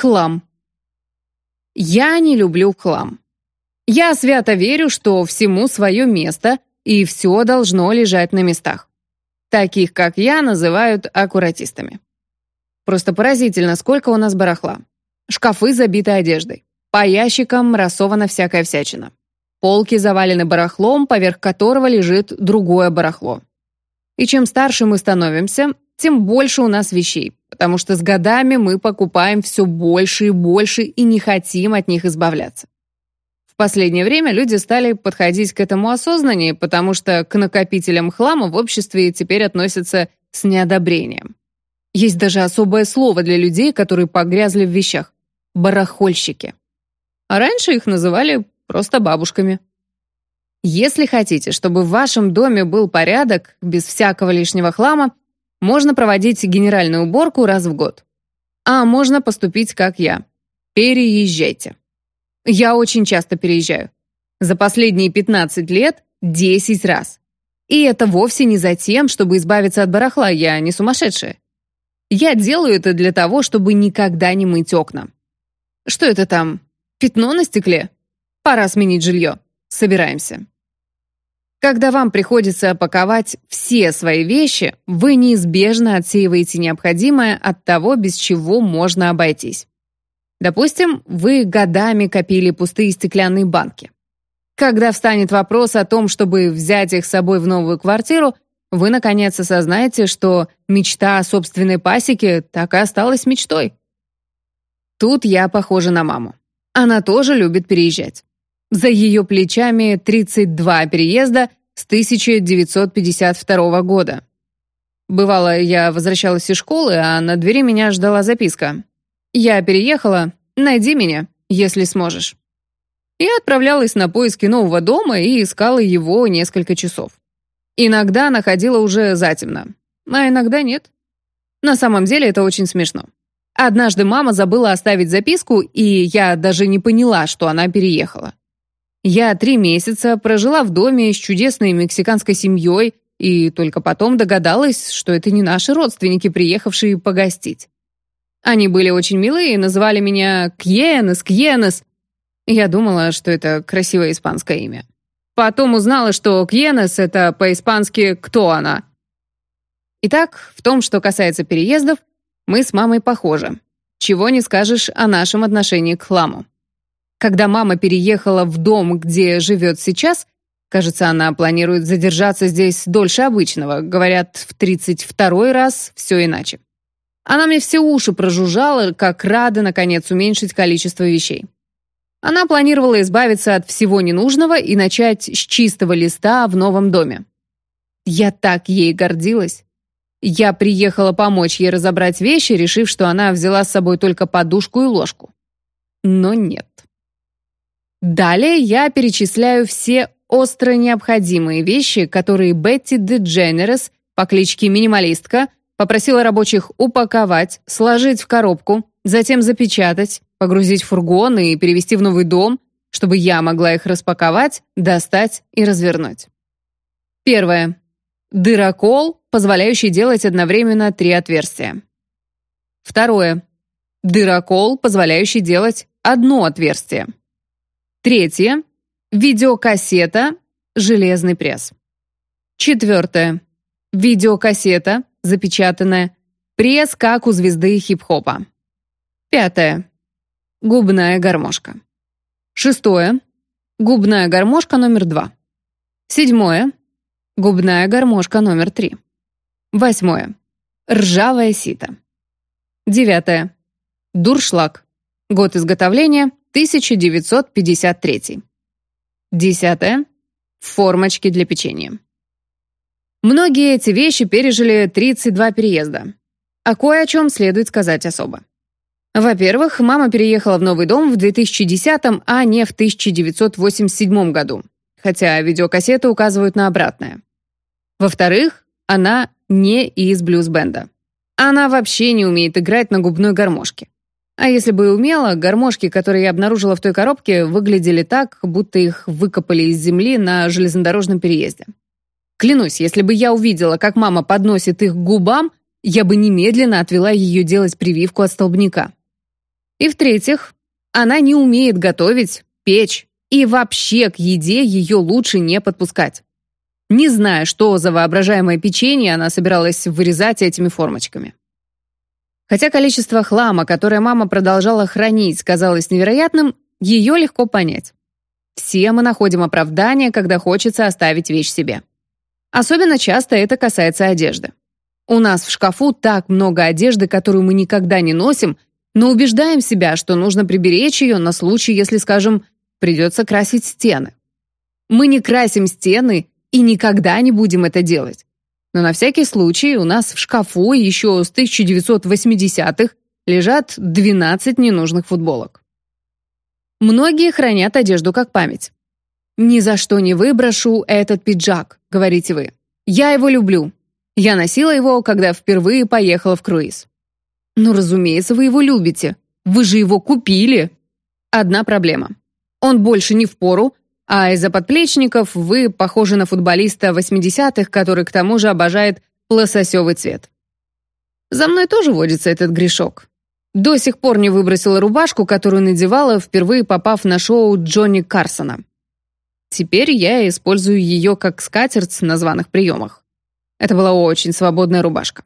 Хлам. Я не люблю хлам. Я свято верю, что всему свое место, и все должно лежать на местах. Таких, как я, называют аккуратистами. Просто поразительно, сколько у нас барахла. Шкафы забиты одеждой. По ящикам рассована всякая всячина. Полки завалены барахлом, поверх которого лежит другое барахло. И чем старше мы становимся, тем больше у нас вещей, потому что с годами мы покупаем все больше и больше и не хотим от них избавляться. В последнее время люди стали подходить к этому осознаннее, потому что к накопителям хлама в обществе теперь относятся с неодобрением. Есть даже особое слово для людей, которые погрязли в вещах – барахольщики. А раньше их называли просто бабушками. Если хотите, чтобы в вашем доме был порядок, без всякого лишнего хлама, можно проводить генеральную уборку раз в год. А можно поступить, как я. Переезжайте. Я очень часто переезжаю. За последние 15 лет 10 раз. И это вовсе не за тем, чтобы избавиться от барахла, я не сумасшедшая. Я делаю это для того, чтобы никогда не мыть окна. Что это там? Пятно на стекле? Пора сменить жилье. Собираемся. Когда вам приходится опаковать все свои вещи, вы неизбежно отсеиваете необходимое от того, без чего можно обойтись. Допустим, вы годами копили пустые стеклянные банки. Когда встанет вопрос о том, чтобы взять их с собой в новую квартиру, вы наконец осознаете, что мечта о собственной пасеке так и осталась мечтой. Тут я похожа на маму. Она тоже любит переезжать. За ее плечами 32 переезда с 1952 года. Бывало, я возвращалась из школы, а на двери меня ждала записка. «Я переехала, найди меня, если сможешь». Я отправлялась на поиски нового дома и искала его несколько часов. Иногда находила уже затемно, а иногда нет. На самом деле это очень смешно. Однажды мама забыла оставить записку, и я даже не поняла, что она переехала. Я три месяца прожила в доме с чудесной мексиканской семьей и только потом догадалась, что это не наши родственники, приехавшие погостить. Они были очень милые и называли меня Кьенес, Кьенес. Я думала, что это красивое испанское имя. Потом узнала, что Кьенес — это по-испански «кто она?». Итак, в том, что касается переездов, мы с мамой похожи. Чего не скажешь о нашем отношении к хламу. Когда мама переехала в дом, где живет сейчас, кажется, она планирует задержаться здесь дольше обычного, говорят, в 32-й раз все иначе. Она мне все уши прожужжала, как рада, наконец, уменьшить количество вещей. Она планировала избавиться от всего ненужного и начать с чистого листа в новом доме. Я так ей гордилась. Я приехала помочь ей разобрать вещи, решив, что она взяла с собой только подушку и ложку. Но нет. Далее я перечисляю все остро необходимые вещи, которые Бетти Дедженерес по кличке Минималистка попросила рабочих упаковать, сложить в коробку, затем запечатать, погрузить в фургон и перевезти в новый дом, чтобы я могла их распаковать, достать и развернуть. Первое. Дырокол, позволяющий делать одновременно три отверстия. Второе. Дырокол, позволяющий делать одно отверстие. Третье. Видеокассета, железный пресс. Четвертое. Видеокассета, запечатанная, пресс, как у звезды хип-хопа. Пятое. Губная гармошка. Шестое. Губная гармошка номер два. Седьмое. Губная гармошка номер три. Восьмое. Ржавое сито. Девятое. Дуршлаг. Год изготовления 1953. Десятое. Формочки для печенья. Многие эти вещи пережили 32 переезда. А кое о чем следует сказать особо. Во-первых, мама переехала в новый дом в 2010, а не в 1987 году, хотя видеокассеты указывают на обратное. Во-вторых, она не из блюз-бенда. Она вообще не умеет играть на губной гармошке. А если бы и умела, гармошки, которые я обнаружила в той коробке, выглядели так, будто их выкопали из земли на железнодорожном переезде. Клянусь, если бы я увидела, как мама подносит их к губам, я бы немедленно отвела ее делать прививку от столбняка. И в-третьих, она не умеет готовить, печь, и вообще к еде ее лучше не подпускать. Не знаю, что за воображаемое печенье она собиралась вырезать этими формочками. Хотя количество хлама, которое мама продолжала хранить, казалось невероятным, ее легко понять. Все мы находим оправдание, когда хочется оставить вещь себе. Особенно часто это касается одежды. У нас в шкафу так много одежды, которую мы никогда не носим, но убеждаем себя, что нужно приберечь ее на случай, если, скажем, придется красить стены. Мы не красим стены и никогда не будем это делать. Но на всякий случай у нас в шкафу еще с 1980-х лежат 12 ненужных футболок. Многие хранят одежду как память. «Ни за что не выброшу этот пиджак», — говорите вы. «Я его люблю. Я носила его, когда впервые поехала в круиз». «Ну, разумеется, вы его любите. Вы же его купили». Одна проблема. Он больше не в пору, а из-за подплечников вы похожи на футболиста 80-х, который к тому же обожает лососевый цвет. За мной тоже водится этот грешок. До сих пор не выбросила рубашку, которую надевала, впервые попав на шоу Джонни Карсона. Теперь я использую ее как скатерть на званых приемах. Это была очень свободная рубашка.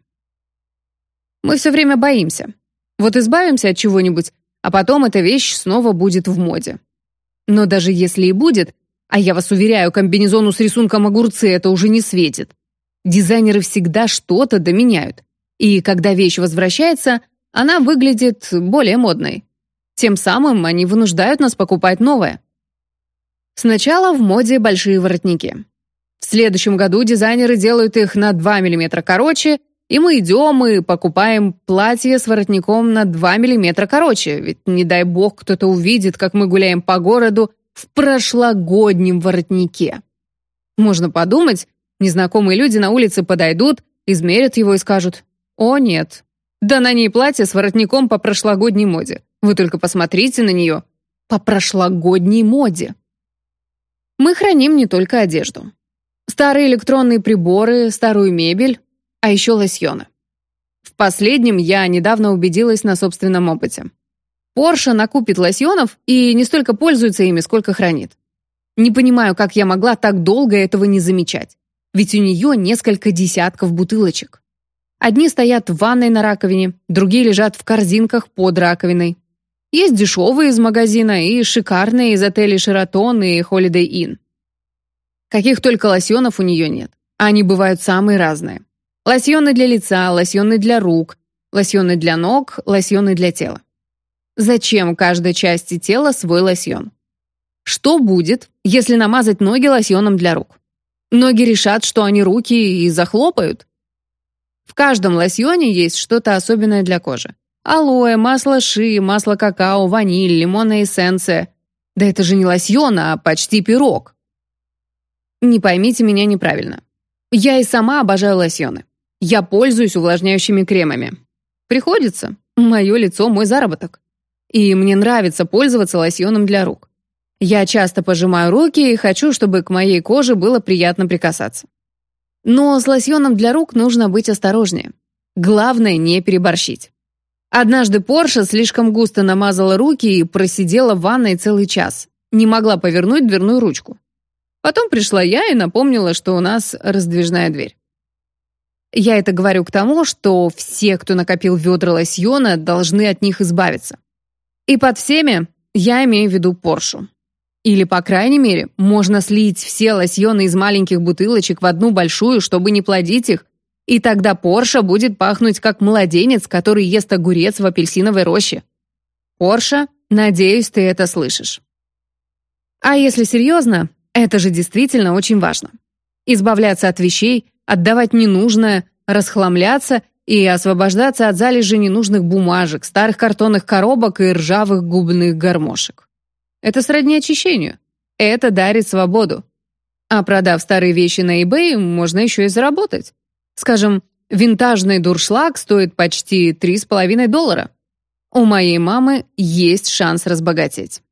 Мы все время боимся. Вот избавимся от чего-нибудь, а потом эта вещь снова будет в моде. Но даже если и будет, а я вас уверяю, комбинезону с рисунком огурцы это уже не светит. Дизайнеры всегда что-то доменяют. И когда вещь возвращается, она выглядит более модной. Тем самым они вынуждают нас покупать новое. Сначала в моде большие воротники. В следующем году дизайнеры делают их на 2 мм короче, и мы идем и покупаем платье с воротником на 2 мм короче, ведь не дай бог кто-то увидит, как мы гуляем по городу в прошлогоднем воротнике. Можно подумать, незнакомые люди на улице подойдут, измерят его и скажут «О, нет, да на ней платье с воротником по прошлогодней моде. Вы только посмотрите на нее. По прошлогодней моде». Мы храним не только одежду. Старые электронные приборы, старую мебель, а еще лосьоны. В последнем я недавно убедилась на собственном опыте. Порша накупит лосьонов и не столько пользуется ими, сколько хранит. Не понимаю, как я могла так долго этого не замечать. Ведь у нее несколько десятков бутылочек. Одни стоят в ванной на раковине, другие лежат в корзинках под раковиной. Есть дешевые из магазина и шикарные из отелей «Шератон» и «Холидей Inn». Каких только лосьонов у нее нет. Они бывают самые разные. Лосьоны для лица, лосьоны для рук, лосьоны для ног, лосьоны для тела. Зачем каждой части тела свой лосьон? Что будет, если намазать ноги лосьоном для рук? Ноги решат, что они руки и захлопают. В каждом лосьоне есть что-то особенное для кожи. Алоэ, масло ши, масло какао, ваниль, лимонная эссенция. Да это же не лосьон, а почти пирог. Не поймите меня неправильно. Я и сама обожаю лосьоны. Я пользуюсь увлажняющими кремами. Приходится. Мое лицо – мой заработок. И мне нравится пользоваться лосьоном для рук. Я часто пожимаю руки и хочу, чтобы к моей коже было приятно прикасаться. Но с лосьоном для рук нужно быть осторожнее. Главное не переборщить. Однажды Порша слишком густо намазала руки и просидела в ванной целый час. Не могла повернуть дверную ручку. Потом пришла я и напомнила, что у нас раздвижная дверь. Я это говорю к тому, что все, кто накопил ведра лосьона, должны от них избавиться. И под всеми я имею в виду Поршу. Или, по крайней мере, можно слить все лосьоны из маленьких бутылочек в одну большую, чтобы не плодить их, и тогда Порша будет пахнуть как младенец, который ест огурец в апельсиновой роще. Порша, надеюсь, ты это слышишь. А если серьезно, это же действительно очень важно. Избавляться от вещей, отдавать ненужное, расхламляться и освобождаться от залежи ненужных бумажек, старых картонных коробок и ржавых губных гармошек. Это сродни очищению. Это дарит свободу. А продав старые вещи на eBay, можно еще и заработать. Скажем, винтажный дуршлаг стоит почти 3,5 доллара. У моей мамы есть шанс разбогатеть.